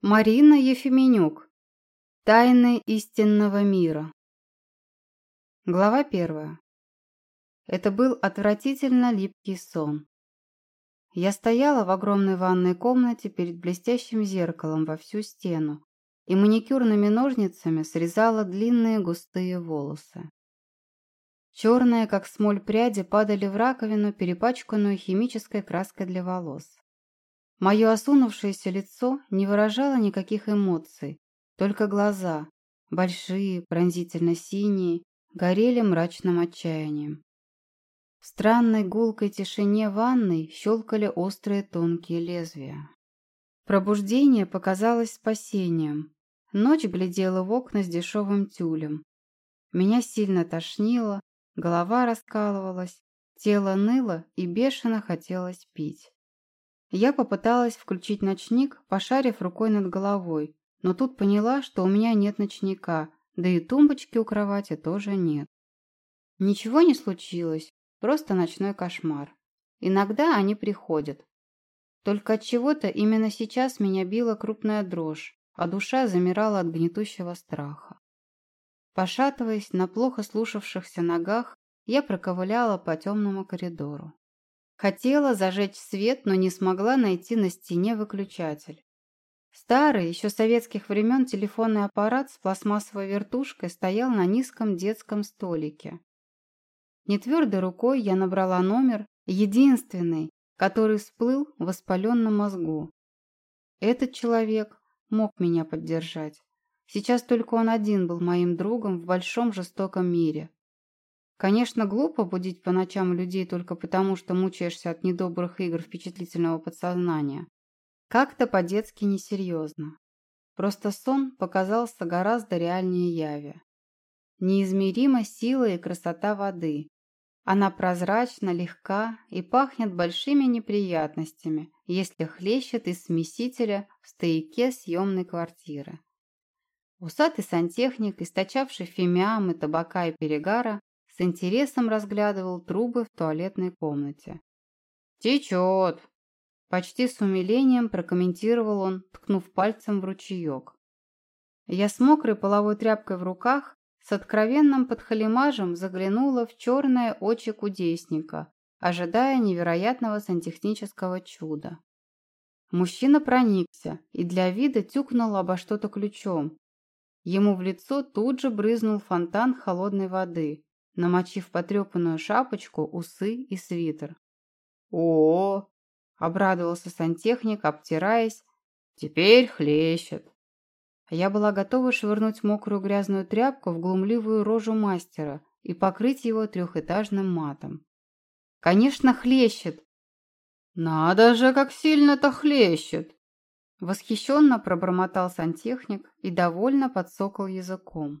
Марина Ефименюк. Тайны истинного мира. Глава первая. Это был отвратительно липкий сон. Я стояла в огромной ванной комнате перед блестящим зеркалом во всю стену и маникюрными ножницами срезала длинные густые волосы. Черные, как смоль пряди, падали в раковину, перепачканную химической краской для волос. Мое осунувшееся лицо не выражало никаких эмоций, только глаза, большие, пронзительно синие, горели мрачным отчаянием. В странной гулкой тишине ванной щелкали острые тонкие лезвия. Пробуждение показалось спасением. Ночь глядела в окна с дешевым тюлем. Меня сильно тошнило, голова раскалывалась, тело ныло и бешено хотелось пить. Я попыталась включить ночник, пошарив рукой над головой, но тут поняла, что у меня нет ночника, да и тумбочки у кровати тоже нет. Ничего не случилось, просто ночной кошмар. Иногда они приходят. Только от чего-то именно сейчас меня била крупная дрожь, а душа замирала от гнетущего страха. Пошатываясь на плохо слушавшихся ногах, я проковыляла по темному коридору. Хотела зажечь свет, но не смогла найти на стене выключатель. Старый, еще советских времен телефонный аппарат с пластмассовой вертушкой стоял на низком детском столике. Нетвердой рукой я набрала номер, единственный, который всплыл в воспаленном мозгу. Этот человек мог меня поддержать. Сейчас только он один был моим другом в большом жестоком мире. Конечно, глупо будить по ночам людей только потому, что мучаешься от недобрых игр впечатлительного подсознания. Как-то по-детски несерьезно. Просто сон показался гораздо реальнее яви. Неизмерима сила и красота воды. Она прозрачна, легка и пахнет большими неприятностями, если хлещет из смесителя в стояке съемной квартиры. Усатый сантехник, источавший фимиам и табака и перегара, с интересом разглядывал трубы в туалетной комнате. «Течет!» Почти с умилением прокомментировал он, ткнув пальцем в ручеек. Я с мокрой половой тряпкой в руках с откровенным подхалимажем заглянула в черные очи кудесника, ожидая невероятного сантехнического чуда. Мужчина проникся и для вида тюкнул обо что-то ключом. Ему в лицо тут же брызнул фонтан холодной воды, намочив потрепанную шапочку, усы и свитер. о, -о, -о обрадовался сантехник, обтираясь. «Теперь хлещет!» Я была готова швырнуть мокрую грязную тряпку в глумливую рожу мастера и покрыть его трехэтажным матом. «Конечно, хлещет!» «Надо же, как сильно-то хлещет!» Восхищенно пробормотал сантехник и довольно подсокал языком.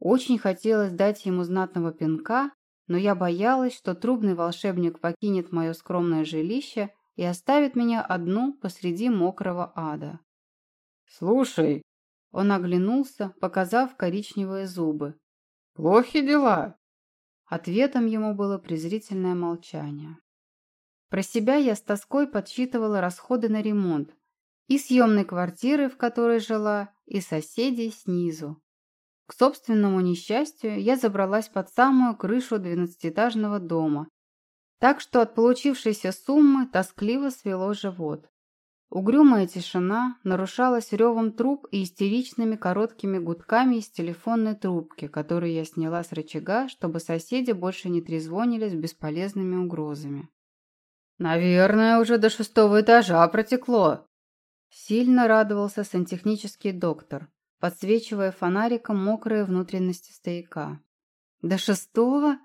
Очень хотелось дать ему знатного пинка, но я боялась, что трубный волшебник покинет мое скромное жилище и оставит меня одну посреди мокрого ада. «Слушай!» Он оглянулся, показав коричневые зубы. «Плохи дела!» Ответом ему было презрительное молчание. Про себя я с тоской подсчитывала расходы на ремонт. И съемной квартиры, в которой жила, и соседей снизу. К собственному несчастью, я забралась под самую крышу двенадцатиэтажного дома, так что от получившейся суммы тоскливо свело живот. Угрюмая тишина нарушалась ревом труб и истеричными короткими гудками из телефонной трубки, которую я сняла с рычага, чтобы соседи больше не трезвонили с бесполезными угрозами. «Наверное, уже до шестого этажа протекло», – сильно радовался сантехнический доктор подсвечивая фонариком мокрые внутренности стояка. «До шестого?»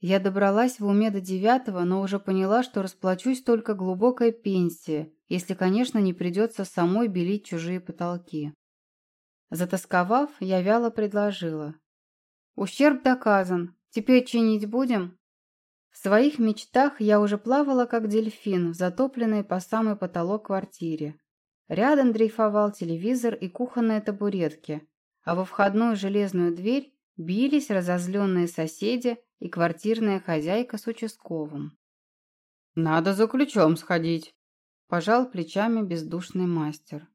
Я добралась в уме до девятого, но уже поняла, что расплачусь только глубокой пенсии, если, конечно, не придется самой белить чужие потолки. Затасковав, я вяло предложила. «Ущерб доказан. Теперь чинить будем?» В своих мечтах я уже плавала, как дельфин, в затопленной по самый потолок квартире. Рядом дрейфовал телевизор и кухонные табуретки, а во входную железную дверь бились разозленные соседи и квартирная хозяйка с участковым. «Надо за ключом сходить», – пожал плечами бездушный мастер.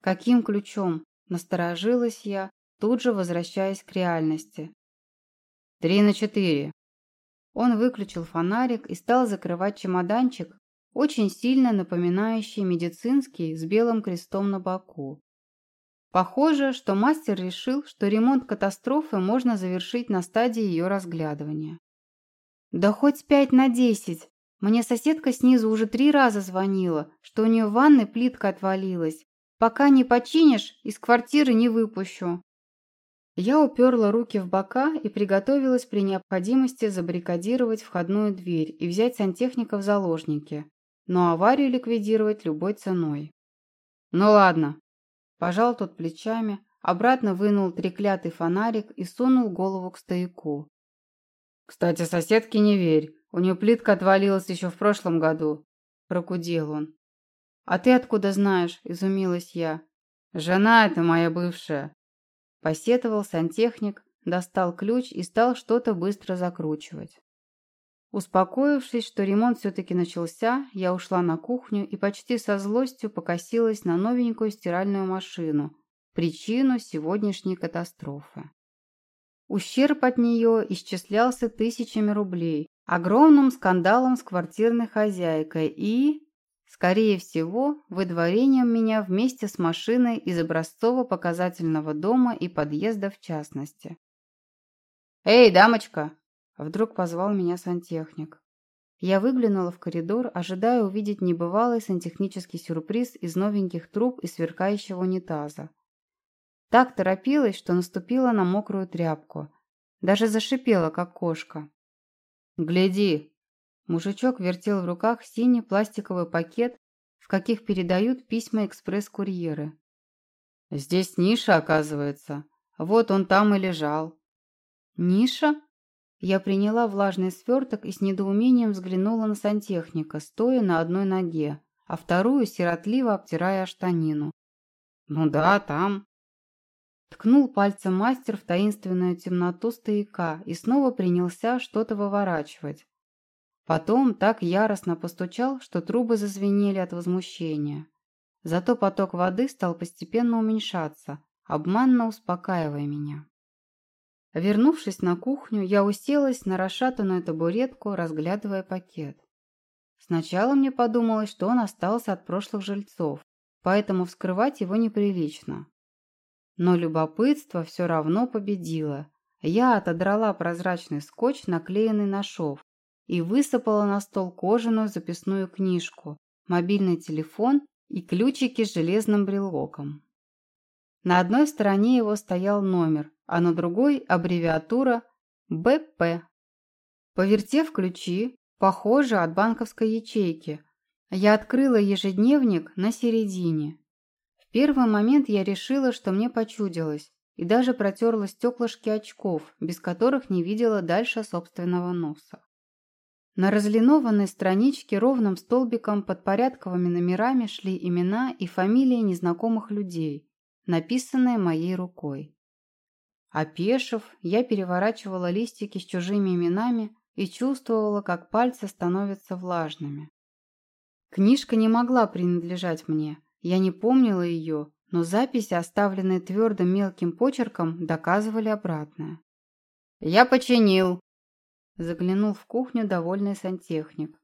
Каким ключом? Насторожилась я, тут же возвращаясь к реальности. Три на четыре. Он выключил фонарик и стал закрывать чемоданчик, очень сильно напоминающий медицинский с белым крестом на боку. Похоже, что мастер решил, что ремонт катастрофы можно завершить на стадии ее разглядывания. «Да хоть пять на десять. Мне соседка снизу уже три раза звонила, что у нее в ванной плитка отвалилась. Пока не починишь, из квартиры не выпущу». Я уперла руки в бока и приготовилась при необходимости забаррикадировать входную дверь и взять сантехника в заложники, но аварию ликвидировать любой ценой. «Ну ладно», – пожал тот плечами, обратно вынул треклятый фонарик и сунул голову к стояку. «Кстати, соседке не верь, у нее плитка отвалилась еще в прошлом году», – прокудел он. «А ты откуда знаешь?» – изумилась я. «Жена это моя бывшая», – посетовал сантехник, достал ключ и стал что-то быстро закручивать. Успокоившись, что ремонт все-таки начался, я ушла на кухню и почти со злостью покосилась на новенькую стиральную машину, причину сегодняшней катастрофы. Ущерб от нее исчислялся тысячами рублей, огромным скандалом с квартирной хозяйкой и, скорее всего, выдворением меня вместе с машиной из образцово-показательного дома и подъезда в частности. «Эй, дамочка!» Вдруг позвал меня сантехник. Я выглянула в коридор, ожидая увидеть небывалый сантехнический сюрприз из новеньких труб и сверкающего унитаза. Так торопилась, что наступила на мокрую тряпку. Даже зашипела, как кошка. «Гляди!» Мужичок вертел в руках синий пластиковый пакет, в каких передают письма экспресс-курьеры. «Здесь ниша, оказывается. Вот он там и лежал». «Ниша?» Я приняла влажный сверток и с недоумением взглянула на сантехника, стоя на одной ноге, а вторую сиротливо обтирая штанину. «Ну да, там». Ткнул пальцем мастер в таинственную темноту стояка и снова принялся что-то выворачивать. Потом так яростно постучал, что трубы зазвенели от возмущения. Зато поток воды стал постепенно уменьшаться, обманно успокаивая меня. Вернувшись на кухню, я уселась на расшатанную табуретку, разглядывая пакет. Сначала мне подумалось, что он остался от прошлых жильцов, поэтому вскрывать его неприлично. Но любопытство все равно победило. Я отодрала прозрачный скотч, наклеенный на шов, и высыпала на стол кожаную записную книжку, мобильный телефон и ключики с железным брелоком. На одной стороне его стоял номер, а на другой аббревиатура БП. Повертев ключи, похоже, от банковской ячейки, я открыла ежедневник на середине. В первый момент я решила, что мне почудилось, и даже протерла стеклышки очков, без которых не видела дальше собственного носа. На разлинованной страничке ровным столбиком под порядковыми номерами шли имена и фамилии незнакомых людей, написанные моей рукой. Опешив, я переворачивала листики с чужими именами и чувствовала, как пальцы становятся влажными. Книжка не могла принадлежать мне, я не помнила ее, но записи, оставленные твердым мелким почерком, доказывали обратное. «Я починил!» Заглянул в кухню довольный сантехник.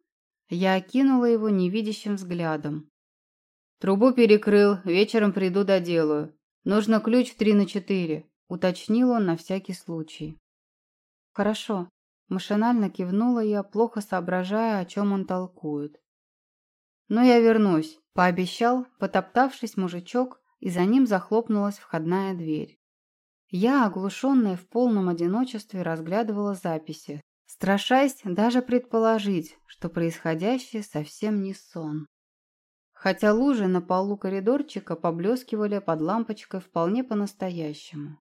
Я окинула его невидящим взглядом. «Трубу перекрыл, вечером приду доделаю. Нужно ключ три на четыре уточнил он на всякий случай. «Хорошо», – машинально кивнула я, плохо соображая, о чем он толкует. «Но я вернусь», – пообещал, потоптавшись мужичок, и за ним захлопнулась входная дверь. Я, оглушенная в полном одиночестве, разглядывала записи, страшась даже предположить, что происходящее совсем не сон. Хотя лужи на полу коридорчика поблескивали под лампочкой вполне по-настоящему.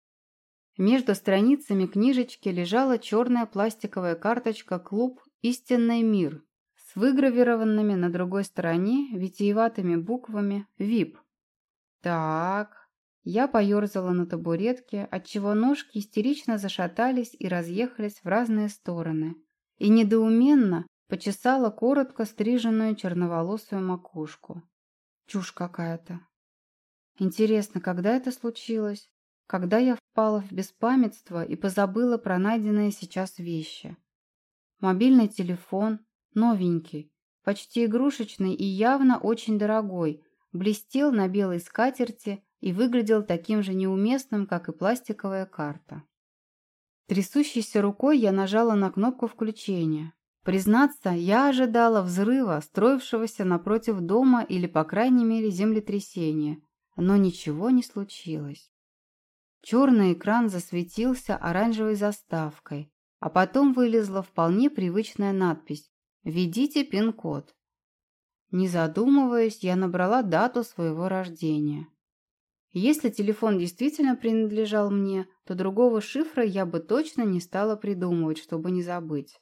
Между страницами книжечки лежала черная пластиковая карточка «Клуб Истинный мир» с выгравированными на другой стороне витиеватыми буквами «ВИП». Так, я поерзала на табуретке, отчего ножки истерично зашатались и разъехались в разные стороны, и недоуменно почесала коротко стриженную черноволосую макушку. Чушь какая-то. Интересно, когда это случилось? Когда я впала в беспамятство и позабыла про найденные сейчас вещи? Мобильный телефон, новенький, почти игрушечный и явно очень дорогой, блестел на белой скатерти и выглядел таким же неуместным, как и пластиковая карта. Трясущейся рукой я нажала на кнопку включения. Признаться, я ожидала взрыва, строившегося напротив дома или, по крайней мере, землетрясения, но ничего не случилось. Черный экран засветился оранжевой заставкой, а потом вылезла вполне привычная надпись «Введите пин-код». Не задумываясь, я набрала дату своего рождения. Если телефон действительно принадлежал мне, то другого шифра я бы точно не стала придумывать, чтобы не забыть.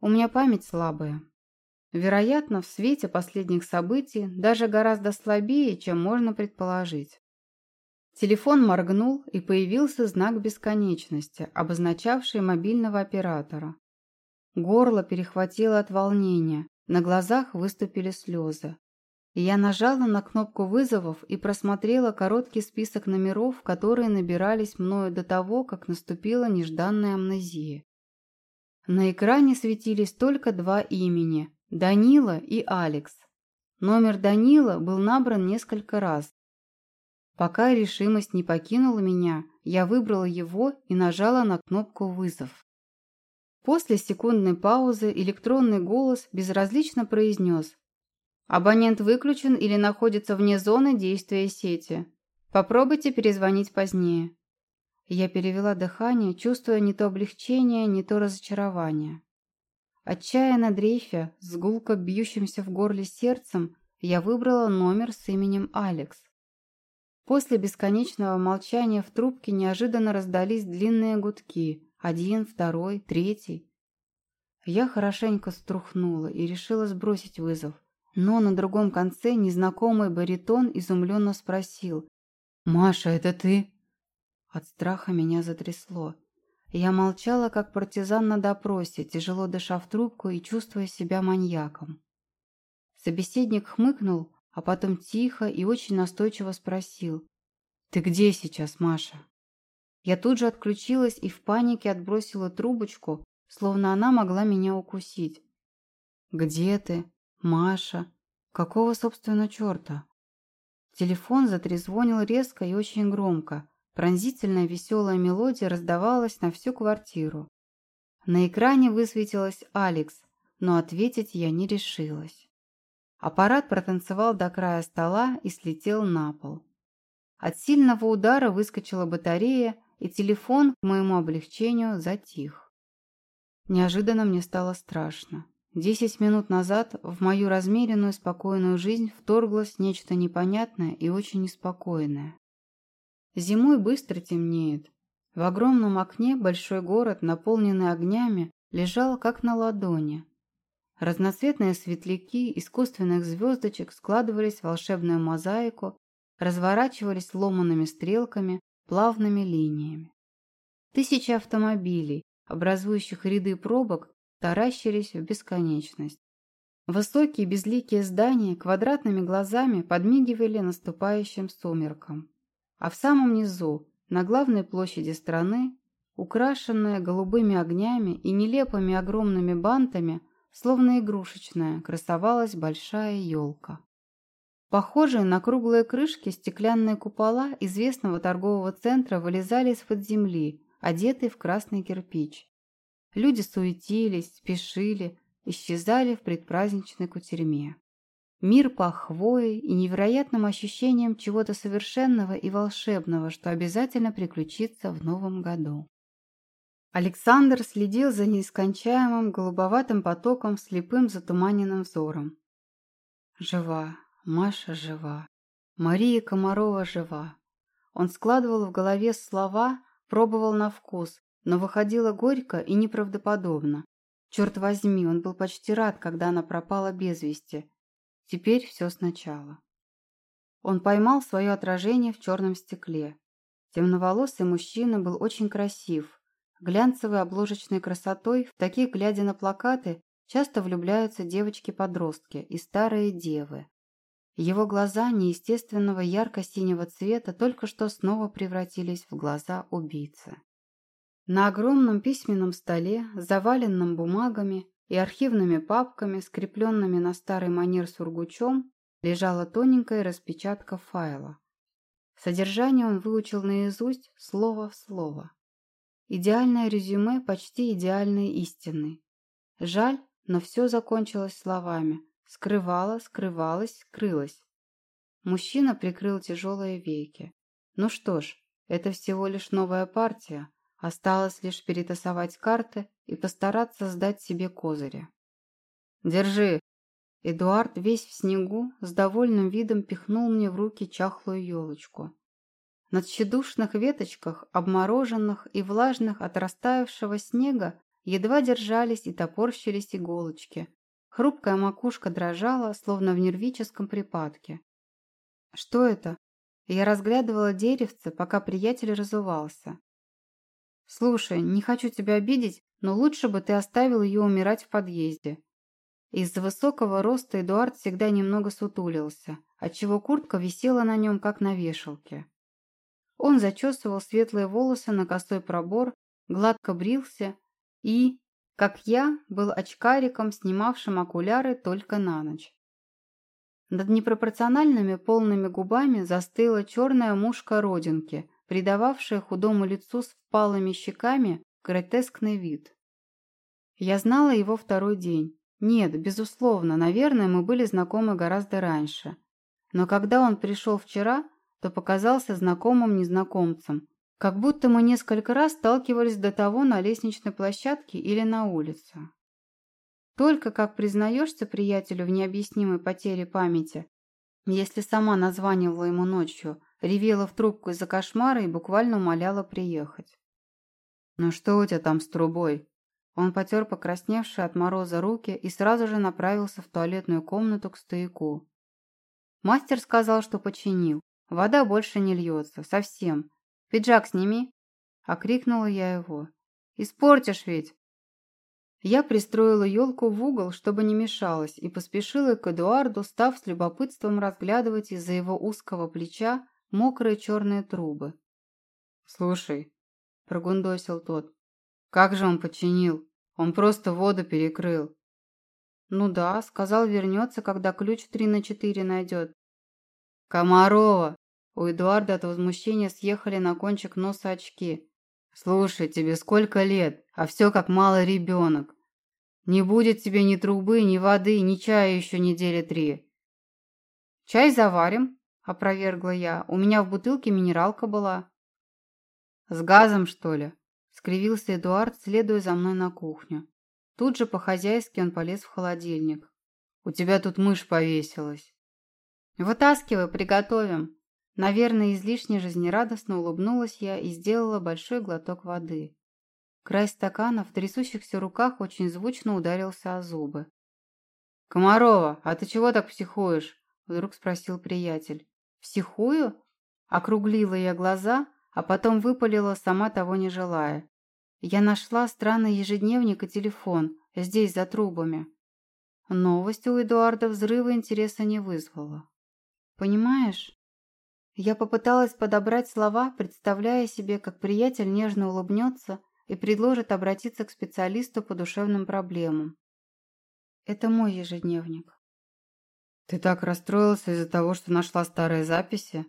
У меня память слабая. Вероятно, в свете последних событий даже гораздо слабее, чем можно предположить. Телефон моргнул, и появился знак бесконечности, обозначавший мобильного оператора. Горло перехватило от волнения, на глазах выступили слезы. Я нажала на кнопку вызовов и просмотрела короткий список номеров, которые набирались мною до того, как наступила нежданная амнезия. На экране светились только два имени – Данила и Алекс. Номер Данила был набран несколько раз. Пока решимость не покинула меня, я выбрала его и нажала на кнопку «Вызов». После секундной паузы электронный голос безразлично произнес Абонент выключен или находится вне зоны действия сети. Попробуйте перезвонить позднее. Я перевела дыхание, чувствуя не то облегчение, не то разочарование. Отчаянно дрейфя, с гулко бьющимся в горле сердцем, я выбрала номер с именем Алекс. После бесконечного молчания в трубке неожиданно раздались длинные гудки. Один, второй, третий. Я хорошенько струхнула и решила сбросить вызов. Но на другом конце незнакомый баритон изумленно спросил. «Маша, это ты?» От страха меня затрясло. Я молчала, как партизан на допросе, тяжело дыша в трубку и чувствуя себя маньяком. Собеседник хмыкнул, а потом тихо и очень настойчиво спросил. «Ты где сейчас, Маша?» Я тут же отключилась и в панике отбросила трубочку, словно она могла меня укусить. «Где ты?» Маша. Какого, собственно, черта? Телефон затрезвонил резко и очень громко. Пронзительная веселая мелодия раздавалась на всю квартиру. На экране высветилась Алекс, но ответить я не решилась. Аппарат протанцевал до края стола и слетел на пол. От сильного удара выскочила батарея, и телефон, к моему облегчению, затих. Неожиданно мне стало страшно. Десять минут назад в мою размеренную спокойную жизнь вторглось нечто непонятное и очень неспокойное. Зимой быстро темнеет. В огромном окне большой город, наполненный огнями, лежал как на ладони. Разноцветные светляки искусственных звездочек складывались в волшебную мозаику, разворачивались ломаными стрелками, плавными линиями. Тысячи автомобилей, образующих ряды пробок, таращились в бесконечность. Высокие безликие здания квадратными глазами подмигивали наступающим сумеркам. А в самом низу, на главной площади страны, украшенная голубыми огнями и нелепыми огромными бантами, словно игрушечная, красовалась большая елка. Похожие на круглые крышки стеклянные купола известного торгового центра вылезали из-под земли, одетые в красный кирпич. Люди суетились, спешили, исчезали в предпраздничной кутерьме. Мир пах хвоей и невероятным ощущением чего-то совершенного и волшебного, что обязательно приключится в новом году. Александр следил за неискончаемым голубоватым потоком слепым затуманенным взором. Жива, Маша жива, Мария Комарова жива. Он складывал в голове слова, пробовал на вкус, но выходило горько и неправдоподобно. Черт возьми, он был почти рад, когда она пропала без вести. Теперь все сначала. Он поймал свое отражение в черном стекле. Темноволосый мужчина был очень красив. Глянцевой обложечной красотой, в таких, глядя на плакаты, часто влюбляются девочки-подростки и старые девы. Его глаза неестественного ярко-синего цвета только что снова превратились в глаза убийцы. На огромном письменном столе, заваленном бумагами и архивными папками, скрепленными на старый манер сургучом, лежала тоненькая распечатка файла. Содержание он выучил наизусть слово в слово. Идеальное резюме почти идеальной истины. Жаль, но все закончилось словами Скрывала, скрывалась, скрылась. Мужчина прикрыл тяжелые веки. Ну что ж, это всего лишь новая партия. Осталось лишь перетасовать карты и постараться сдать себе козыри. «Держи!» Эдуард весь в снегу с довольным видом пихнул мне в руки чахлую елочку. На тщедушных веточках, обмороженных и влажных от растаявшего снега, едва держались и топорщились иголочки, Хрупкая макушка дрожала, словно в нервическом припадке. «Что это?» Я разглядывала деревце, пока приятель разувался. «Слушай, не хочу тебя обидеть, но лучше бы ты оставил ее умирать в подъезде». Из-за высокого роста Эдуард всегда немного сутулился, отчего куртка висела на нем, как на вешалке. Он зачесывал светлые волосы на косой пробор, гладко брился и, как я, был очкариком, снимавшим окуляры только на ночь. Над непропорциональными полными губами застыла черная мушка родинки, придававшая худому лицу с впалыми щеками гротескный вид. Я знала его второй день. Нет, безусловно, наверное, мы были знакомы гораздо раньше. Но когда он пришел вчера, то показался знакомым незнакомцем, как будто мы несколько раз сталкивались до того на лестничной площадке или на улице. Только как признаешься приятелю в необъяснимой потере памяти, если сама названивала ему ночью, ревела в трубку из-за кошмара и буквально умоляла приехать. «Ну что у тебя там с трубой?» Он потер покрасневшие от мороза руки и сразу же направился в туалетную комнату к стояку. Мастер сказал, что починил. Вода больше не льется. Совсем. «Пиджак сними!» – окрикнула я его. «Испортишь ведь!» Я пристроила елку в угол, чтобы не мешалась, и поспешила к Эдуарду, став с любопытством разглядывать из-за его узкого плеча мокрые черные трубы. «Слушай», – прогундосил тот, – «как же он починил? Он просто воду перекрыл». «Ну да, сказал, вернется, когда ключ три на четыре найдет». «Комарова!» У Эдуарда от возмущения съехали на кончик носа очки. «Слушай, тебе сколько лет, а все как малый ребенок. Не будет тебе ни трубы, ни воды, ни чая еще недели три». «Чай заварим», – опровергла я. «У меня в бутылке минералка была». «С газом, что ли?» – скривился Эдуард, следуя за мной на кухню. Тут же по-хозяйски он полез в холодильник. «У тебя тут мышь повесилась». «Вытаскивай, приготовим», Наверное, излишне жизнерадостно улыбнулась я и сделала большой глоток воды. Край стакана в трясущихся руках очень звучно ударился о зубы. «Комарова, а ты чего так психуешь?» – вдруг спросил приятель. «Психую?» – округлила я глаза, а потом выпалила, сама того не желая. Я нашла странный ежедневник и телефон, здесь, за трубами. Новость у Эдуарда взрыва интереса не вызвала. «Понимаешь?» Я попыталась подобрать слова, представляя себе, как приятель нежно улыбнется и предложит обратиться к специалисту по душевным проблемам. Это мой ежедневник. Ты так расстроился из-за того, что нашла старые записи?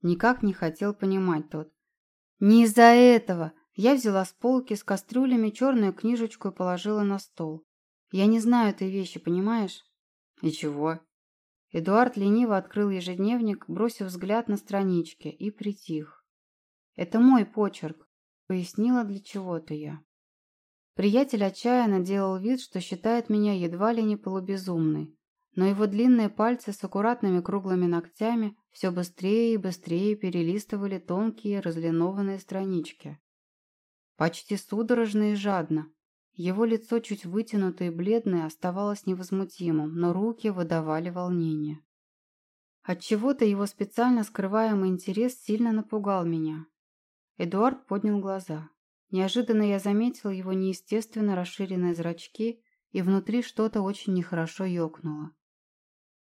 Никак не хотел понимать тот. Не из-за этого. Я взяла с полки с кастрюлями черную книжечку и положила на стол. Я не знаю этой вещи, понимаешь? И чего? Эдуард лениво открыл ежедневник, бросив взгляд на странички, и притих. «Это мой почерк», — пояснила для чего-то я. Приятель отчаянно делал вид, что считает меня едва ли не полубезумной, но его длинные пальцы с аккуратными круглыми ногтями все быстрее и быстрее перелистывали тонкие разлинованные странички. Почти судорожно и жадно, его лицо, чуть вытянутое и бледное, оставалось невозмутимым, но руки выдавали волнение. Отчего-то его специально скрываемый интерес сильно напугал меня. Эдуард поднял глаза. Неожиданно я заметила его неестественно расширенные зрачки, и внутри что-то очень нехорошо ёкнуло.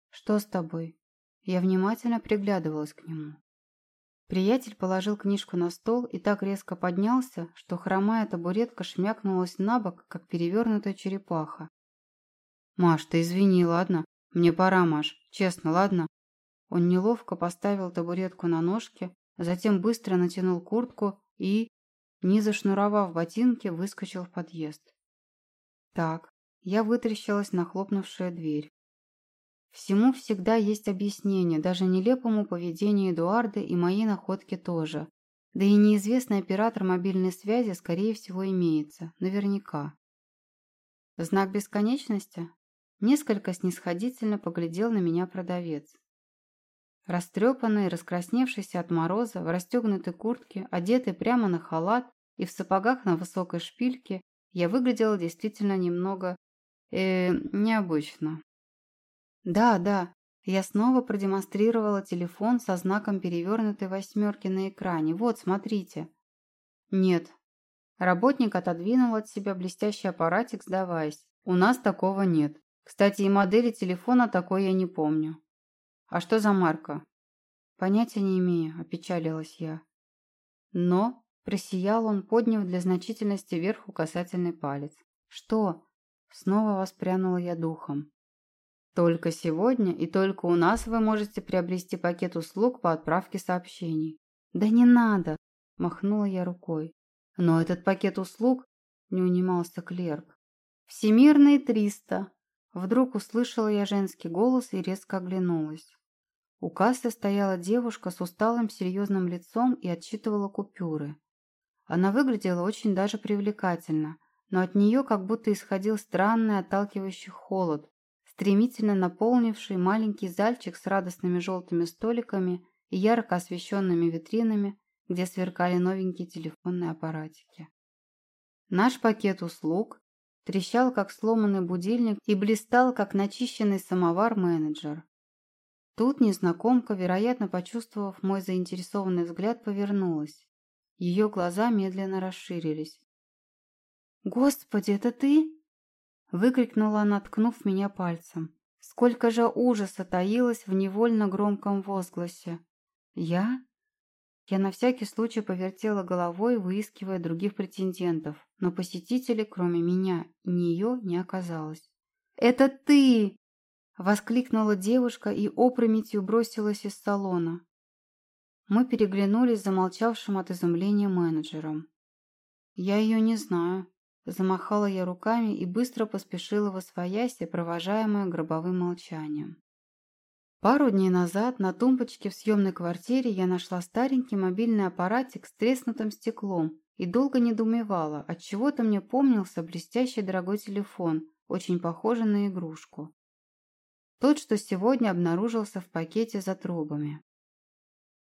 «Что с тобой?» Я внимательно приглядывалась к нему. Приятель положил книжку на стол и так резко поднялся, что хромая табуретка шмякнулась на бок, как перевернутая черепаха. «Маш, ты извини, ладно? Мне пора, Маш. Честно, ладно?» Он неловко поставил табуретку на ножки, затем быстро натянул куртку и, не зашнуровав ботинки, выскочил в подъезд. Так, я вытрящилась на хлопнувшая дверь. Всему всегда есть объяснение, даже нелепому поведению Эдуарда и моей находки тоже. Да и неизвестный оператор мобильной связи, скорее всего, имеется. Наверняка. Знак бесконечности? Несколько снисходительно поглядел на меня продавец. Растрепанный, раскрасневшийся от мороза, в расстегнутой куртке, одетый прямо на халат и в сапогах на высокой шпильке, я выглядела действительно немного... э необычно. Да, да, я снова продемонстрировала телефон со знаком перевернутой восьмерки на экране. Вот, смотрите. Нет. Работник отодвинул от себя блестящий аппаратик, сдаваясь. У нас такого нет. Кстати, и модели телефона такой я не помню. А что за марка? Понятия не имею, опечалилась я. Но, просиял он, подняв для значительности вверх указательный палец. Что? Снова воспрянула я духом. Только сегодня и только у нас вы можете приобрести пакет услуг по отправке сообщений. Да не надо, махнула я рукой. Но этот пакет услуг, не унимался клерк. Всемирные триста. Вдруг услышала я женский голос и резко оглянулась. У кассы стояла девушка с усталым серьезным лицом и отсчитывала купюры. Она выглядела очень даже привлекательно, но от нее как будто исходил странный отталкивающий холод, стремительно наполнивший маленький зальчик с радостными желтыми столиками и ярко освещенными витринами, где сверкали новенькие телефонные аппаратики. Наш пакет услуг трещал, как сломанный будильник, и блистал, как начищенный самовар менеджер. Тут незнакомка, вероятно, почувствовав мой заинтересованный взгляд, повернулась. Ее глаза медленно расширились. «Господи, это ты?» Выкрикнула она, ткнув меня пальцем. Сколько же ужаса таилось в невольно громком возгласе. «Я?» Я на всякий случай повертела головой, выискивая других претендентов, но посетителей, кроме меня и нее, не оказалось. «Это ты!» Воскликнула девушка и опрометью бросилась из салона. Мы переглянулись замолчавшим от изумления менеджером. «Я ее не знаю», Замахала я руками и быстро поспешила во свояси, провожаемая гробовым молчанием. Пару дней назад на тумбочке в съемной квартире я нашла старенький мобильный аппаратик с треснутым стеклом и долго недоумевала, от чего то мне помнился блестящий дорогой телефон, очень похожий на игрушку. Тот, что сегодня обнаружился в пакете за трубами.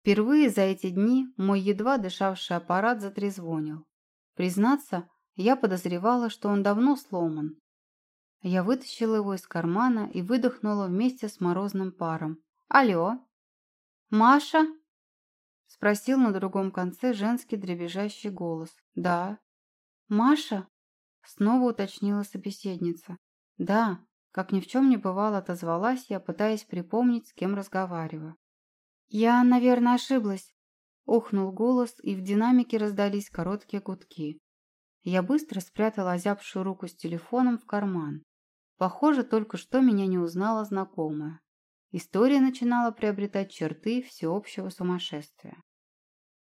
Впервые за эти дни мой едва дышавший аппарат затрезвонил. Признаться, я подозревала, что он давно сломан. Я вытащила его из кармана и выдохнула вместе с морозным паром. «Алло? Маша?» Спросил на другом конце женский дребезжащий голос. «Да». «Маша?» Снова уточнила собеседница. «Да», как ни в чем не бывало, отозвалась я, пытаясь припомнить, с кем разговариваю. «Я, наверное, ошиблась», — ухнул голос, и в динамике раздались короткие гудки. Я быстро спрятала озябшую руку с телефоном в карман. Похоже, только что меня не узнала знакомая. История начинала приобретать черты всеобщего сумасшествия.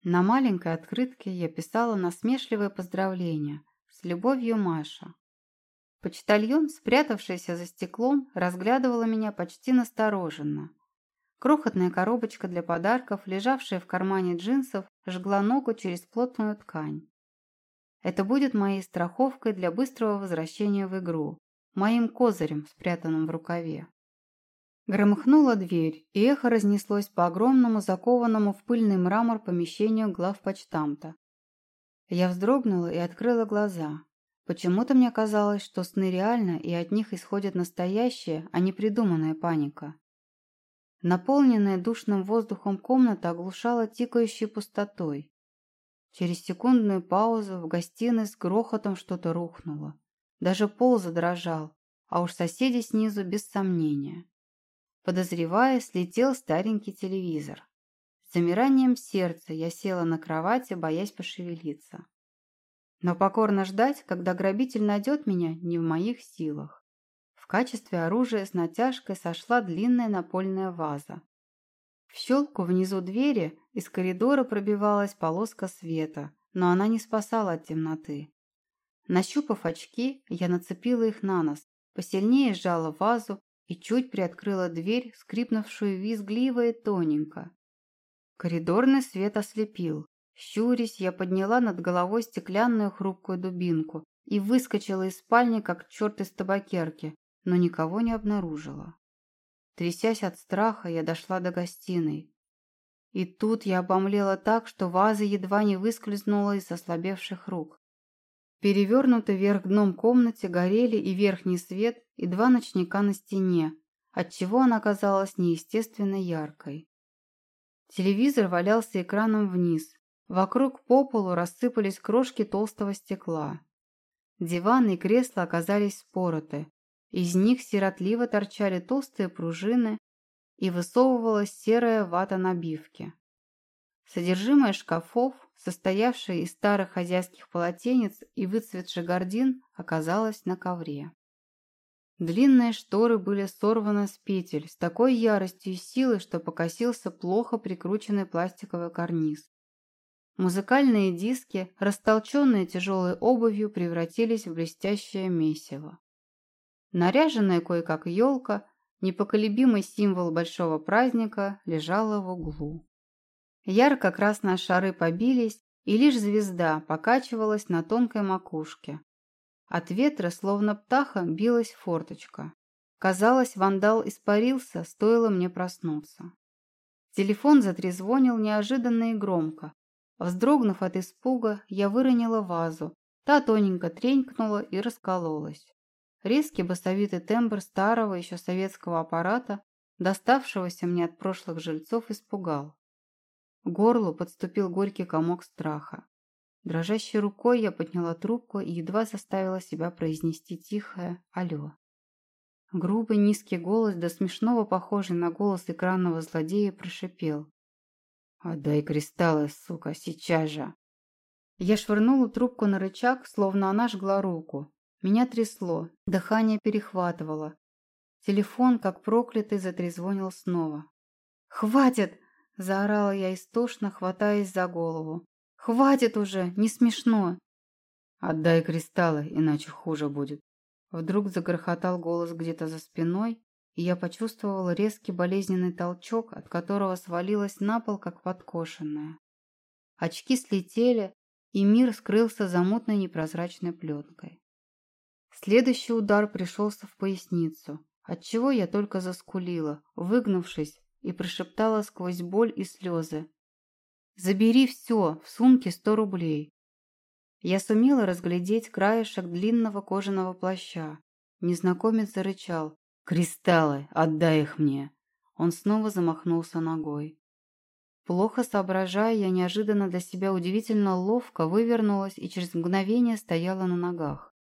На маленькой открытке я писала насмешливое поздравление с любовью Маша. Почтальон, спрятавшийся за стеклом, разглядывала меня почти настороженно. Крохотная коробочка для подарков, лежавшая в кармане джинсов, жгла ногу через плотную ткань. Это будет моей страховкой для быстрого возвращения в игру, моим козырем, спрятанным в рукаве. Громыхнула дверь, и эхо разнеслось по огромному, закованному в пыльный мрамор помещению главпочтамта. Я вздрогнула и открыла глаза. Почему-то мне казалось, что сны реальны, и от них исходит настоящая, а не придуманная паника. Наполненная душным воздухом комната оглушала тикающей пустотой. Через секундную паузу в гостиной с грохотом что-то рухнуло. Даже пол задрожал, а уж соседи снизу без сомнения. подозревая, слетел старенький телевизор. С замиранием сердца я села на кровати, боясь пошевелиться. Но покорно ждать, когда грабитель найдет меня, не в моих силах. В качестве оружия с натяжкой сошла длинная напольная ваза. В щелку внизу двери из коридора пробивалась полоска света, но она не спасала от темноты. Нащупав очки, я нацепила их на нос, посильнее сжала вазу и чуть приоткрыла дверь, скрипнувшую визгливо и тоненько. Коридорный свет ослепил. Щурясь, я подняла над головой стеклянную хрупкую дубинку и выскочила из спальни, как черт из табакерки, но никого не обнаружила. Трясясь от страха, я дошла до гостиной. И тут я обомлела так, что ваза едва не выскользнула из ослабевших рук. Перевернутой вверх дном комнате горели и верхний свет, и два ночника на стене, отчего она казалась неестественно яркой. Телевизор валялся экраном вниз. Вокруг по полу рассыпались крошки толстого стекла. Диваны и кресла оказались спороты. Из них сиротливо торчали толстые пружины и высовывалась серая вата набивки. Содержимое шкафов, состоявшее из старых хозяйских полотенец и выцветших гордин, оказалось на ковре. Длинные шторы были сорваны с петель с такой яростью и силой, что покосился плохо прикрученный пластиковый карниз. Музыкальные диски, растолченные тяжелой обувью, превратились в блестящее месиво. Наряженная кое-как елка, непоколебимый символ большого праздника, лежала в углу. Ярко-красные шары побились, и лишь звезда покачивалась на тонкой макушке. От ветра, словно птаха, билась форточка. Казалось, вандал испарился, стоило мне проснуться. Телефон затрезвонил неожиданно и громко. Вздрогнув от испуга, я выронила вазу. Та тоненько тренькнула и раскололась. Резкий басовитый тембр старого еще советского аппарата, доставшегося мне от прошлых жильцов, испугал. К горлу подступил горький комок страха. Дрожащей рукой я подняла трубку и едва заставила себя произнести тихое «Алло». Грубый низкий голос, до смешного похожий на голос экранного злодея, прошипел. «Отдай кристаллы, сука, сейчас же!» Я швырнула трубку на рычаг, словно она жгла руку. Меня трясло, дыхание перехватывало. Телефон, как проклятый, затрезвонил снова. «Хватит!» – заорала я истошно, хватаясь за голову. «Хватит уже, не смешно!» «Отдай кристаллы, иначе хуже будет!» Вдруг загрохотал голос где-то за спиной, и я почувствовала резкий болезненный толчок, от которого свалилась на пол, как подкошенная. Очки слетели, и мир скрылся за мутной непрозрачной пленкой. Следующий удар пришелся в поясницу, отчего я только заскулила, выгнувшись, и прошептала сквозь боль и слезы. Забери все, в сумке сто рублей. Я сумела разглядеть краешек длинного кожаного плаща. Незнакомец зарычал. «Кристаллы, отдай их мне!» Он снова замахнулся ногой. Плохо соображая, я неожиданно для себя удивительно ловко вывернулась и через мгновение стояла на ногах.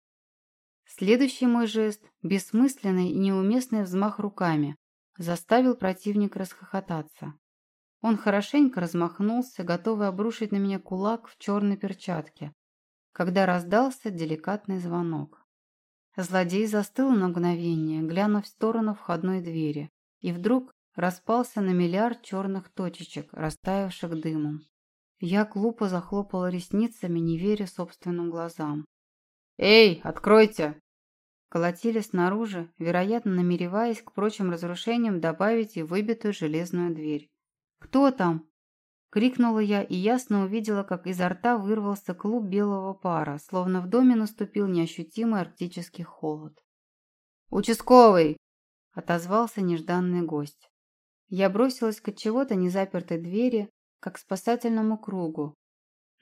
Следующий мой жест, бессмысленный и неуместный взмах руками, заставил противника расхохотаться. Он хорошенько размахнулся, готовый обрушить на меня кулак в черной перчатке, когда раздался деликатный звонок. Злодей застыл на мгновение, глянув в сторону входной двери, и вдруг распался на миллиард черных точечек, растаявших дымом. Я глупо захлопала ресницами, не веря собственным глазам. «Эй, откройте!» Колотили снаружи, вероятно, намереваясь к прочим разрушениям добавить и выбитую железную дверь. «Кто там?» Крикнула я и ясно увидела, как изо рта вырвался клуб белого пара, словно в доме наступил неощутимый арктический холод. «Участковый!» – отозвался нежданный гость. Я бросилась к чего-то незапертой двери, как к спасательному кругу.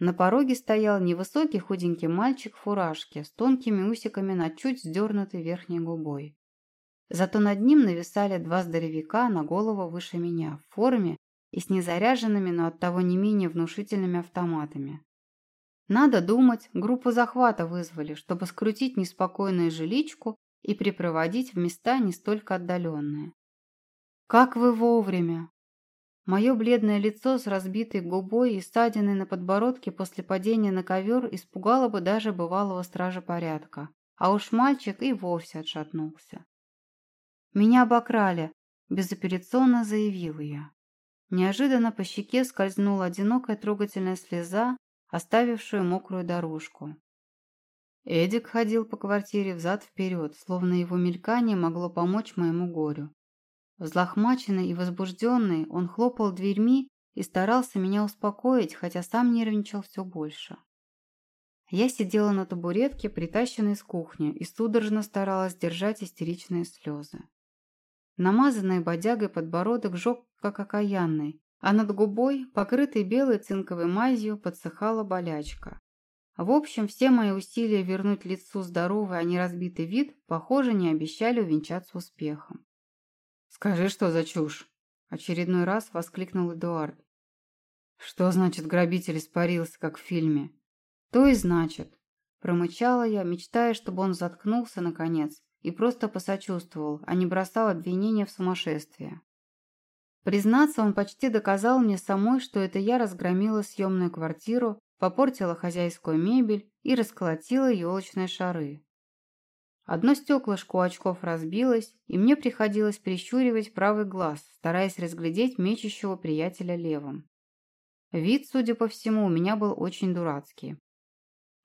На пороге стоял невысокий худенький мальчик в фуражке с тонкими усиками над чуть сдернутой верхней губой. Зато над ним нависали два здоровяка на голову выше меня в форме и с незаряженными, но оттого не менее внушительными автоматами. Надо думать, группу захвата вызвали, чтобы скрутить неспокойную жиличку и припроводить в места не столько отдаленные. Как вы вовремя!» Мое бледное лицо с разбитой губой и ссадиной на подбородке после падения на ковер испугало бы даже бывалого стража порядка. А уж мальчик и вовсе отшатнулся. «Меня обокрали», – безапелляционно заявила я. Неожиданно по щеке скользнула одинокая трогательная слеза, оставившую мокрую дорожку. Эдик ходил по квартире взад-вперед, словно его мелькание могло помочь моему горю. Взлохмаченный и возбужденный, он хлопал дверьми и старался меня успокоить, хотя сам нервничал все больше. Я сидела на табуретке, притащенной с кухни, и судорожно старалась держать истеричные слезы. Намазанный бодягой подбородок жег, как окаянный, а над губой, покрытой белой цинковой мазью, подсыхала болячка. В общем, все мои усилия вернуть лицу здоровый, а не разбитый вид, похоже, не обещали увенчаться успехом. «Скажи, что за чушь?» – очередной раз воскликнул Эдуард. «Что значит грабитель испарился, как в фильме?» «То и значит», – промычала я, мечтая, чтобы он заткнулся, наконец, и просто посочувствовал, а не бросал обвинения в сумасшествие. Признаться, он почти доказал мне самой, что это я разгромила съемную квартиру, попортила хозяйскую мебель и расколотила елочные шары. Одно стеклышко очков разбилось, и мне приходилось прищуривать правый глаз, стараясь разглядеть мечущего приятеля левым. Вид, судя по всему, у меня был очень дурацкий.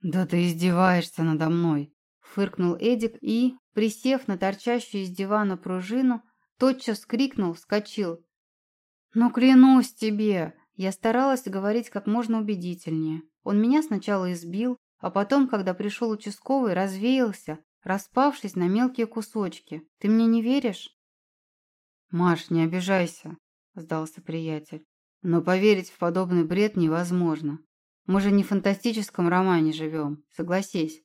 «Да ты издеваешься надо мной!» Фыркнул Эдик и, присев на торчащую из дивана пружину, тотчас крикнул, вскочил. «Ну, клянусь тебе!» Я старалась говорить как можно убедительнее. Он меня сначала избил, а потом, когда пришел участковый, развеялся, распавшись на мелкие кусочки. Ты мне не веришь? «Маш, не обижайся», – сдался приятель. «Но поверить в подобный бред невозможно. Мы же не в фантастическом романе живем, согласись».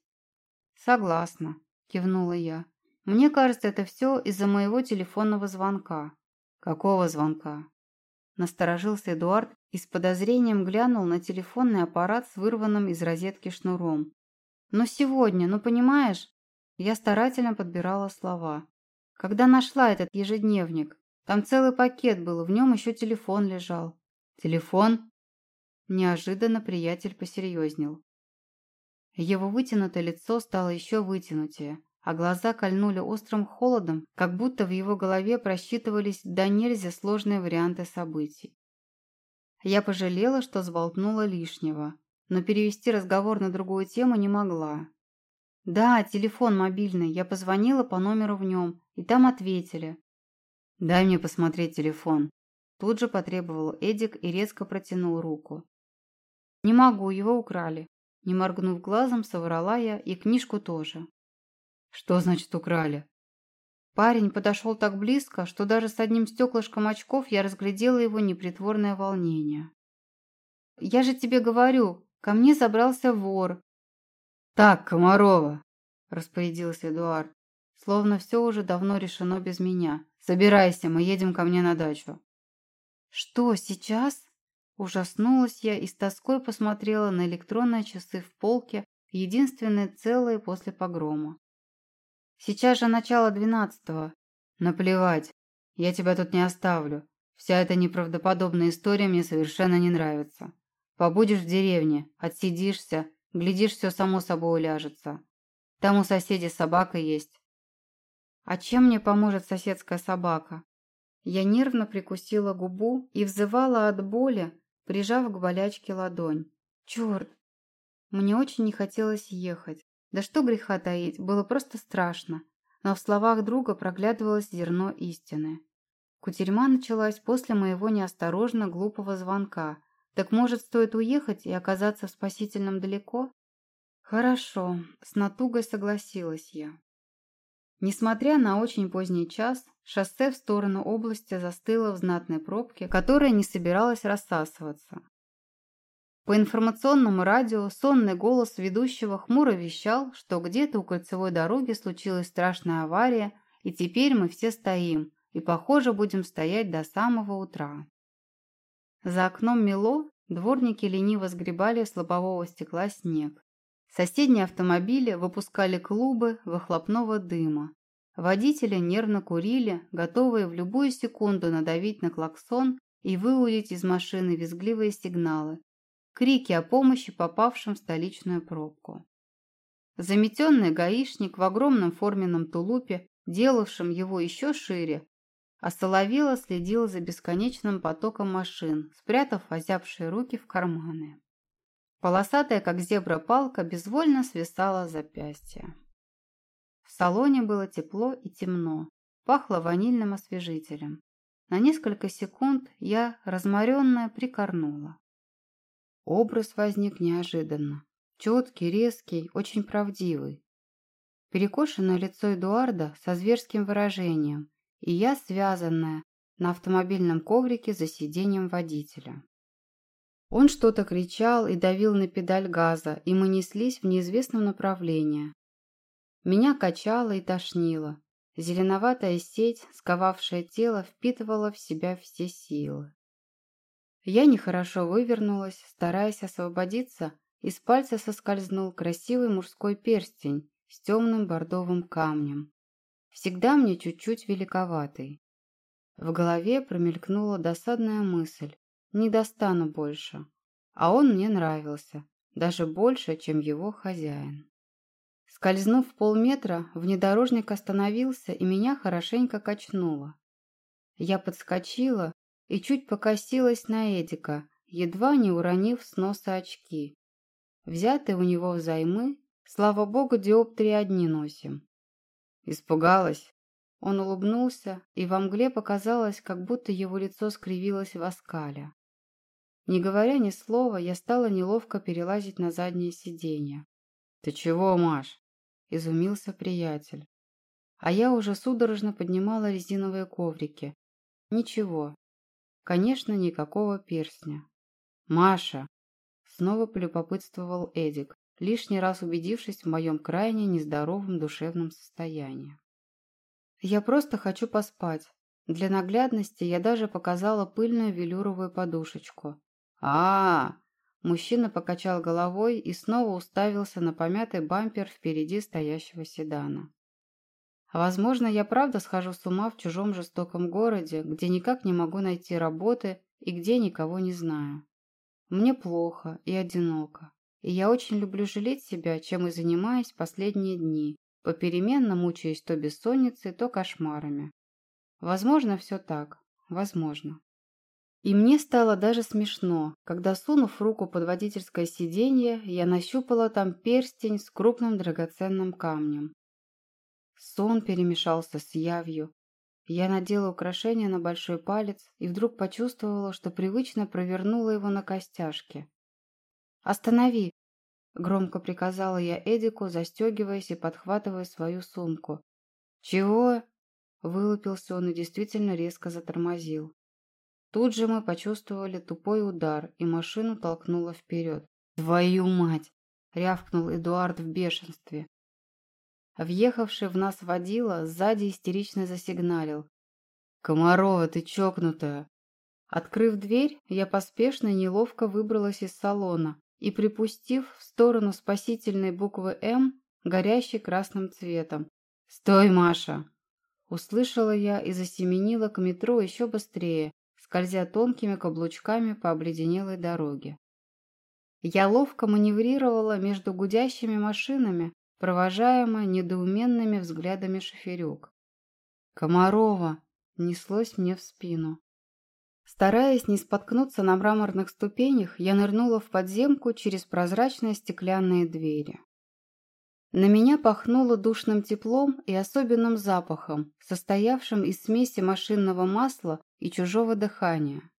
«Согласна», – кивнула я. «Мне кажется, это все из-за моего телефонного звонка». «Какого звонка?» Насторожился Эдуард и с подозрением глянул на телефонный аппарат с вырванным из розетки шнуром. «Но сегодня, ну понимаешь?» Я старательно подбирала слова. «Когда нашла этот ежедневник, там целый пакет был, в нем еще телефон лежал». «Телефон?» Неожиданно приятель посерьезнел. Его вытянутое лицо стало еще вытянутее, а глаза кольнули острым холодом, как будто в его голове просчитывались до нельзя сложные варианты событий. Я пожалела, что сболтнула лишнего, но перевести разговор на другую тему не могла. «Да, телефон мобильный, я позвонила по номеру в нем, и там ответили». «Дай мне посмотреть телефон», Тут же потребовал Эдик и резко протянул руку. «Не могу, его украли». Не моргнув глазом, соврала я и книжку тоже. Что значит украли? Парень подошел так близко, что даже с одним стеклышком очков я разглядела его непритворное волнение. «Я же тебе говорю, ко мне забрался вор». «Так, Комарова», – распорядился Эдуард, словно все уже давно решено без меня. «Собирайся, мы едем ко мне на дачу». «Что, сейчас?» Ужаснулась я и с тоской посмотрела на электронные часы в полке, единственные целые после погрома. Сейчас же начало двенадцатого. Наплевать. Я тебя тут не оставлю. Вся эта неправдоподобная история мне совершенно не нравится. Побудешь в деревне, отсидишься, глядишь, все само собой уляжется. Там у соседей собака есть. А чем мне поможет соседская собака? Я нервно прикусила губу и взывала от боли, прижав к болячке ладонь. Черт! Мне очень не хотелось ехать. Да что греха таить, было просто страшно. Но в словах друга проглядывалось зерно истины. Кутерьма началась после моего неосторожно глупого звонка. Так может, стоит уехать и оказаться в спасительном далеко? Хорошо, с натугой согласилась я. Несмотря на очень поздний час, шоссе в сторону области застыло в знатной пробке, которая не собиралась рассасываться. По информационному радио сонный голос ведущего хмуро вещал, что где-то у кольцевой дороги случилась страшная авария, и теперь мы все стоим, и, похоже, будем стоять до самого утра. За окном мело, дворники лениво сгребали с лобового стекла снег. Соседние автомобили выпускали клубы выхлопного дыма. Водители нервно курили, готовые в любую секунду надавить на клаксон и выудить из машины визгливые сигналы, крики о помощи попавшим в столичную пробку. Заметенный гаишник в огромном форменном тулупе, делавшем его еще шире, а Соловила следил за бесконечным потоком машин, спрятав озябшие руки в карманы. Полосатая, как зебра, палка безвольно свисала с запястья. В салоне было тепло и темно, пахло ванильным освежителем. На несколько секунд я, разморенная, прикорнула. Образ возник неожиданно. Четкий, резкий, очень правдивый. Перекошенное лицо Эдуарда со зверским выражением, и я связанная на автомобильном коврике за сиденьем водителя. Он что-то кричал и давил на педаль газа, и мы неслись в неизвестном направлении. Меня качало и тошнило. Зеленоватая сеть, сковавшая тело, впитывала в себя все силы. Я нехорошо вывернулась, стараясь освободиться, из пальца соскользнул красивый мужской перстень с темным бордовым камнем. Всегда мне чуть-чуть великоватый. В голове промелькнула досадная мысль. Не достану больше. А он мне нравился. Даже больше, чем его хозяин. Скользнув полметра, внедорожник остановился и меня хорошенько качнуло. Я подскочила и чуть покосилась на Эдика, едва не уронив с носа очки. Взятые у него взаймы, слава богу, диоптрии одни носим. Испугалась. Он улыбнулся, и во мгле показалось, как будто его лицо скривилось в оскале. Не говоря ни слова, я стала неловко перелазить на заднее сиденье. «Ты чего, Маш?» – изумился приятель. А я уже судорожно поднимала резиновые коврики. Ничего. Конечно, никакого перстня. «Маша!» – снова полюбопытствовал Эдик лишний раз убедившись в моем крайне нездоровом душевном состоянии. «Я просто хочу поспать. Для наглядности я даже показала пыльную велюровую подушечку». А, -а, а Мужчина покачал головой и снова уставился на помятый бампер впереди стоящего седана. Возможно, я правда схожу с ума в чужом жестоком городе, где никак не могу найти работы и где никого не знаю. Мне плохо и одиноко. И я очень люблю жалеть себя, чем и занимаюсь последние дни, попеременно мучаясь то бессонницей, то кошмарами. Возможно, все так. Возможно. И мне стало даже смешно, когда, сунув руку под водительское сиденье, я нащупала там перстень с крупным драгоценным камнем. Сон перемешался с явью. Я надела украшение на большой палец и вдруг почувствовала, что привычно провернула его на костяшке. «Останови!» – громко приказала я Эдику, застегиваясь и подхватывая свою сумку. «Чего?» – вылупился он и действительно резко затормозил. Тут же мы почувствовали тупой удар, и машину толкнуло вперед. «Твою мать!» – рявкнул Эдуард в бешенстве. Въехавший в нас водила сзади истерично засигналил. «Комарова, ты чокнутая!» Открыв дверь, я поспешно и неловко выбралась из салона, и припустив в сторону спасительной буквы «М», горящей красным цветом. «Стой, Маша!» Услышала я и засеменила к метро еще быстрее, скользя тонкими каблучками по обледенелой дороге. Я ловко маневрировала между гудящими машинами, провожаемая недоуменными взглядами шоферюк. «Комарова!» неслось мне в спину. Стараясь не споткнуться на мраморных ступенях, я нырнула в подземку через прозрачные стеклянные двери. На меня пахнуло душным теплом и особенным запахом, состоявшим из смеси машинного масла и чужого дыхания.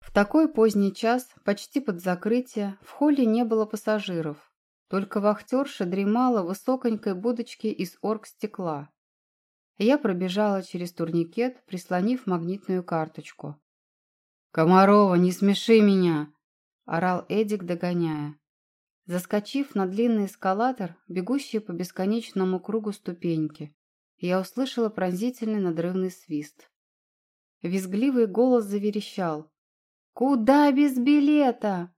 В такой поздний час, почти под закрытие, в холле не было пассажиров, только вахтерша дремала в высоконькой будочке из оргстекла. Я пробежала через турникет, прислонив магнитную карточку. «Комарова, не смеши меня!» – орал Эдик, догоняя. Заскочив на длинный эскалатор, бегущий по бесконечному кругу ступеньки, я услышала пронзительный надрывный свист. Визгливый голос заверещал. «Куда без билета?»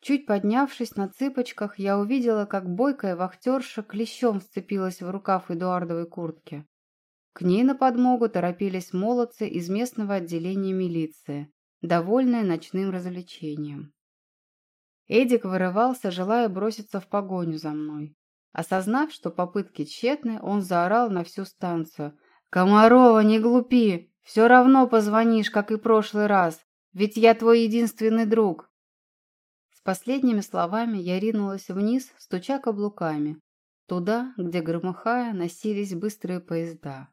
Чуть поднявшись на цыпочках, я увидела, как бойкая вахтерша клещом вцепилась в рукав Эдуардовой куртки. К ней на подмогу торопились молодцы из местного отделения милиции, довольные ночным развлечением. Эдик вырывался, желая броситься в погоню за мной. Осознав, что попытки тщетны, он заорал на всю станцию. «Комарова, не глупи! Все равно позвонишь, как и прошлый раз, ведь я твой единственный друг!» С последними словами я ринулась вниз, стуча каблуками, туда, где, громыхая, носились быстрые поезда.